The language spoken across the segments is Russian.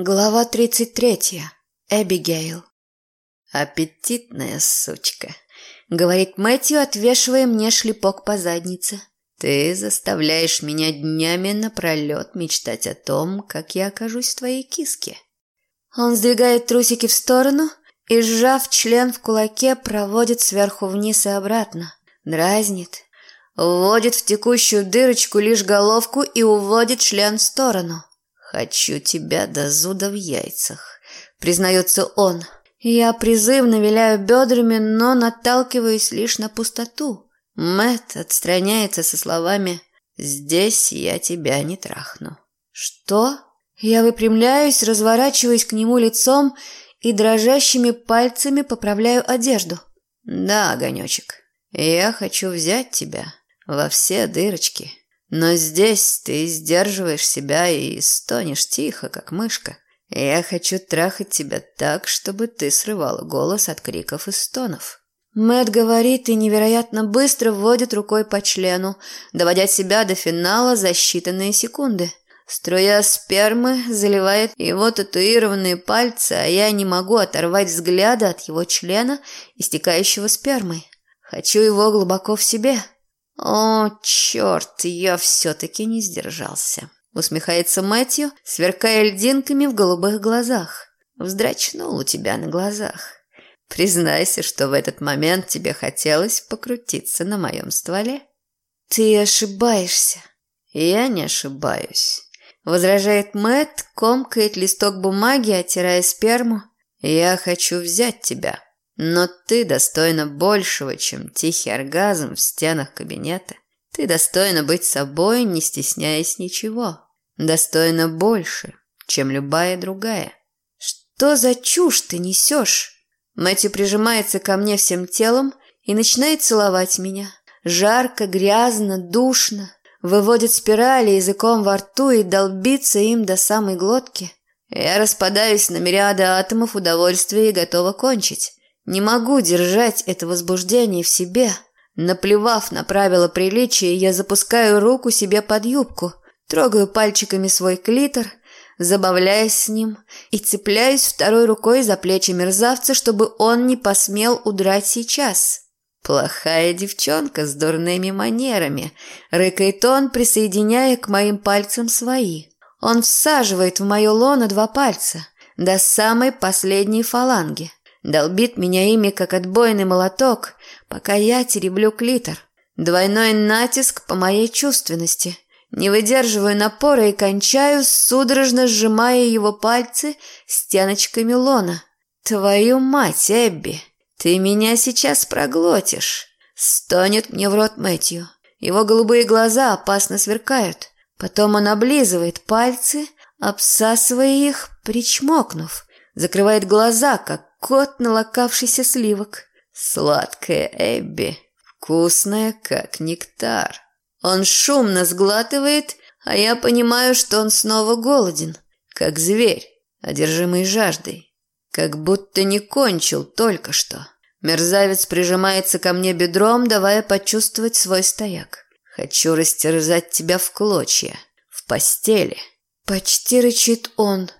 Глава 33. Эбигейл. «Аппетитная сучка», — говорит Мэтью, отвешивая мне шлепок по заднице. «Ты заставляешь меня днями напролет мечтать о том, как я окажусь в твоей киске». Он сдвигает трусики в сторону и, сжав член в кулаке, проводит сверху вниз и обратно. Дразнит. Вводит в текущую дырочку лишь головку и уводит член в сторону. «Хочу тебя до зуда в яйцах», — признается он. Я призывно виляю бедрами, но наталкиваюсь лишь на пустоту. Мэт отстраняется со словами «Здесь я тебя не трахну». «Что?» Я выпрямляюсь, разворачиваюсь к нему лицом и дрожащими пальцами поправляю одежду. «Да, огонечек, я хочу взять тебя во все дырочки». Но здесь ты сдерживаешь себя и стонешь тихо, как мышка. Я хочу трахать тебя так, чтобы ты срывала голос от криков и стонов. Мэт говорит и невероятно быстро вводит рукой по члену, доводя себя до финала за считанные секунды. Струя спермы заливает его татуированные пальцы, а я не могу оторвать взгляда от его члена, истекающего спермой. Хочу его глубоко в себе. «О, черт, я все-таки не сдержался», — усмехается Мэтью, сверкая льдинками в голубых глазах. «Вздрачнул у тебя на глазах. Признайся, что в этот момент тебе хотелось покрутиться на моем стволе». «Ты ошибаешься». «Я не ошибаюсь», — возражает Мэт, комкает листок бумаги, оттирая сперму. «Я хочу взять тебя». Но ты достойна большего, чем тихий оргазм в стенах кабинета. Ты достойна быть собой, не стесняясь ничего. Достойна больше, чем любая другая. Что за чушь ты несешь? Мэтью прижимается ко мне всем телом и начинает целовать меня. Жарко, грязно, душно. Выводит спирали языком во рту и долбится им до самой глотки. Я распадаюсь на мириады атомов удовольствия и готова кончить. Не могу держать это возбуждение в себе. Наплевав на правила приличия, я запускаю руку себе под юбку, трогаю пальчиками свой клитор, забавляясь с ним и цепляюсь второй рукой за плечи мерзавца, чтобы он не посмел удрать сейчас. «Плохая девчонка с дурными манерами», — рыкает он, присоединяя к моим пальцам свои. Он всаживает в мое лоно два пальца, до самой последней фаланги долбит меня ими, как отбойный молоток, пока я тереблю клитор. Двойной натиск по моей чувственности. Не выдерживаю напора и кончаю, судорожно сжимая его пальцы стеночками лона. «Твою мать, Эбби, ты меня сейчас проглотишь!» Стонет мне в рот Мэтью. Его голубые глаза опасно сверкают. Потом он облизывает пальцы, обсасывая их, причмокнув. Закрывает глаза, как кот налокавшийся сливок. Сладкая Эбби, вкусная, как нектар. Он шумно сглатывает, а я понимаю, что он снова голоден, как зверь, одержимый жаждой. Как будто не кончил только что. Мерзавец прижимается ко мне бедром, давая почувствовать свой стояк. Хочу растерзать тебя в клочья, в постели. Почти рычит он.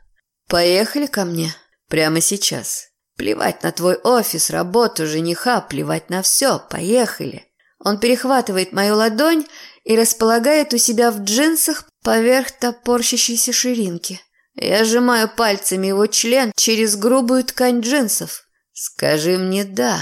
Поехали ко мне прямо сейчас. Плевать на твой офис, работу, жениха, плевать на все. Поехали. Он перехватывает мою ладонь и располагает у себя в джинсах поверх топорщащейся ширинки. Я сжимаю пальцами его член через грубую ткань джинсов. Скажи мне «да».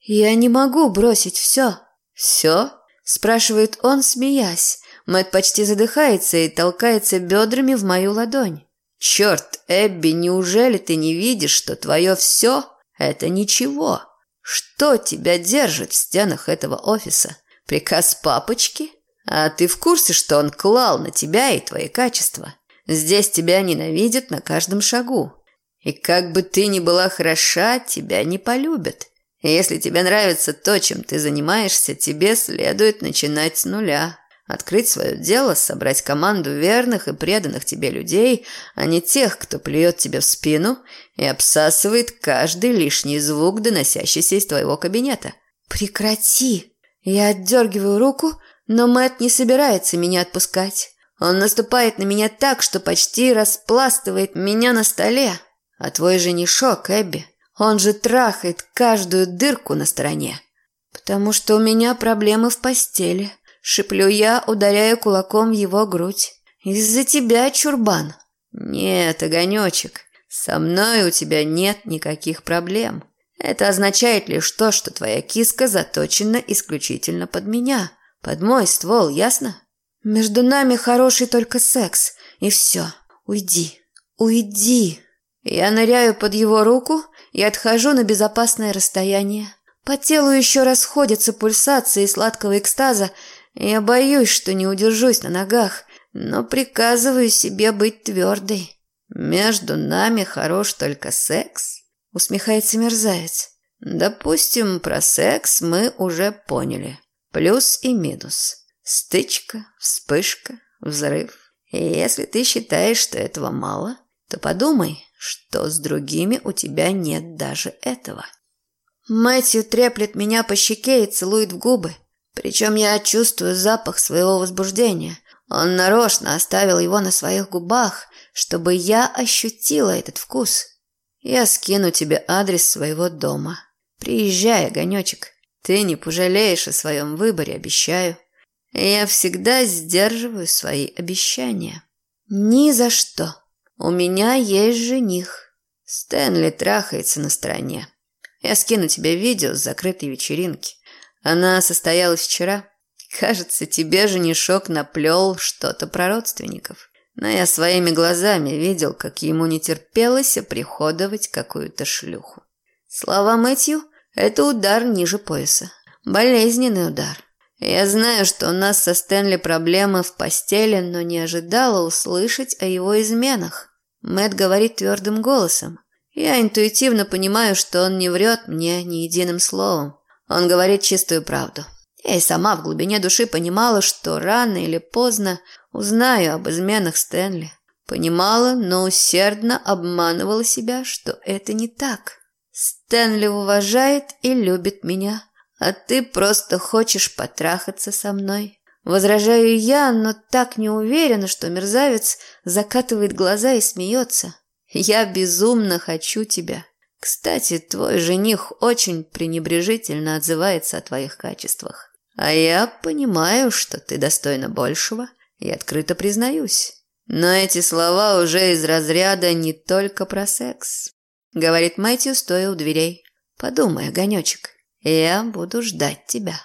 Я не могу бросить все. «Все?» – спрашивает он, смеясь. Мэтт почти задыхается и толкается бедрами в мою ладонь. «Черт, Эбби, неужели ты не видишь, что твое все – это ничего? Что тебя держит в стенах этого офиса? Приказ папочки? А ты в курсе, что он клал на тебя и твои качества? Здесь тебя ненавидят на каждом шагу. И как бы ты ни была хороша, тебя не полюбят. если тебе нравится то, чем ты занимаешься, тебе следует начинать с нуля». Открыть свое дело, собрать команду верных и преданных тебе людей, а не тех, кто плюет тебе в спину и обсасывает каждый лишний звук, доносящийся из твоего кабинета. Прекрати! Я отдергиваю руку, но Мэт не собирается меня отпускать. Он наступает на меня так, что почти распластывает меня на столе. А твой женишок, Эбби, он же трахает каждую дырку на стороне. Потому что у меня проблемы в постели. Шиплю я, ударяя кулаком его грудь. Из-за тебя, чурбан. Нет, огонечек, со мной у тебя нет никаких проблем. Это означает лишь то, что твоя киска заточена исключительно под меня, под мой ствол, ясно? Между нами хороший только секс, и все. Уйди, уйди. Я ныряю под его руку и отхожу на безопасное расстояние. По телу еще расходятся пульсации сладкого экстаза, я боюсь, что не удержусь на ногах, но приказываю себе быть твердой. Между нами хорош только секс, усмехается мерзавец. Допустим, про секс мы уже поняли. Плюс и минус. Стычка, вспышка, взрыв. И если ты считаешь, что этого мало, то подумай, что с другими у тебя нет даже этого. Мэтью треплет меня по щеке и целует в губы. Причем я чувствую запах своего возбуждения. Он нарочно оставил его на своих губах, чтобы я ощутила этот вкус. Я скину тебе адрес своего дома. Приезжай, огонечек. Ты не пожалеешь о своем выборе, обещаю. Я всегда сдерживаю свои обещания. Ни за что. У меня есть жених. Стэнли трахается на стороне. Я скину тебе видео с закрытой вечеринки. Она состоялась вчера. Кажется, тебе женишок наплел что-то про родственников. Но я своими глазами видел, как ему не терпелось оприходовать какую-то шлюху. Слова Мэтью – это удар ниже пояса. Болезненный удар. Я знаю, что у нас со Стэнли проблемы в постели, но не ожидала услышать о его изменах. Мэт говорит твердым голосом. Я интуитивно понимаю, что он не врет мне ни единым словом. Он говорит чистую правду. Я и сама в глубине души понимала, что рано или поздно узнаю об изменах Стэнли. Понимала, но усердно обманывала себя, что это не так. Стэнли уважает и любит меня, а ты просто хочешь потрахаться со мной. Возражаю я, но так не уверена, что мерзавец закатывает глаза и смеется. Я безумно хочу тебя. Кстати, твой жених очень пренебрежительно отзывается о твоих качествах. А я понимаю, что ты достойна большего и открыто признаюсь. Но эти слова уже из разряда не только про секс, говорит Мэтью, стоя у дверей. Подумай, огонечек, я буду ждать тебя.